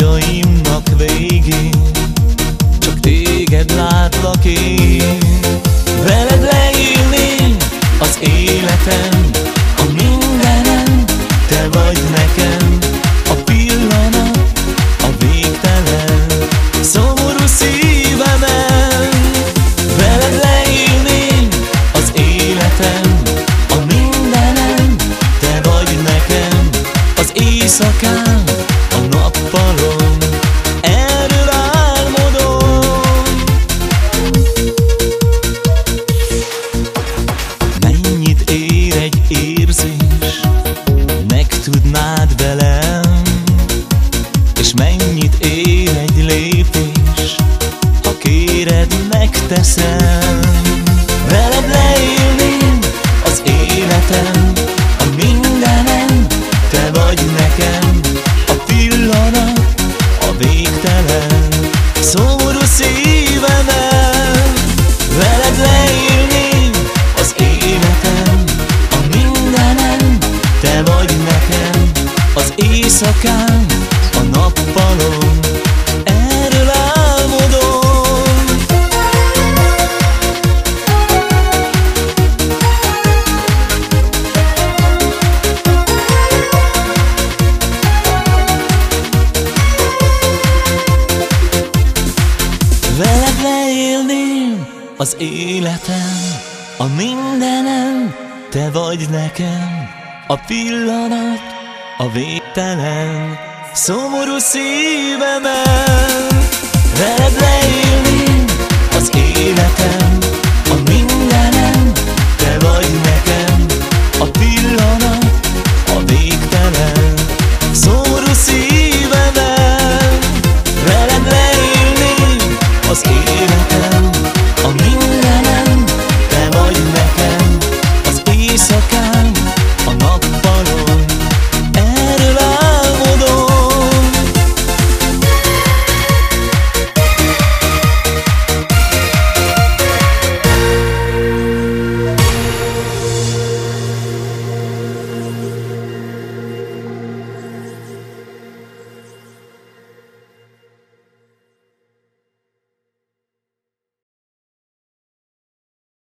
Álmaimnak végén. Csak téged látlak én. Veled leélném az életem A mindenem, te vagy nekem. A pillanat, a végtelen Szomorú szívemen. Veled leélném az életem A mindenem, te vagy nekem. Az éjszakám, a nappalom nekem. A pillanat, a végtelen Szomorú szívemen. Veled leélném az életem A mindenem, te vagy nekem. Az éjszakám, a nappalom az életem, a mindenem, te vagy nekem, a pillanat, a végtelen, szomorú szívemen. Veled leélni az életem, a mindenem, te vagy nekem, a pillanat, a végtelen, szomorú szívemen. Veled leélni az életem,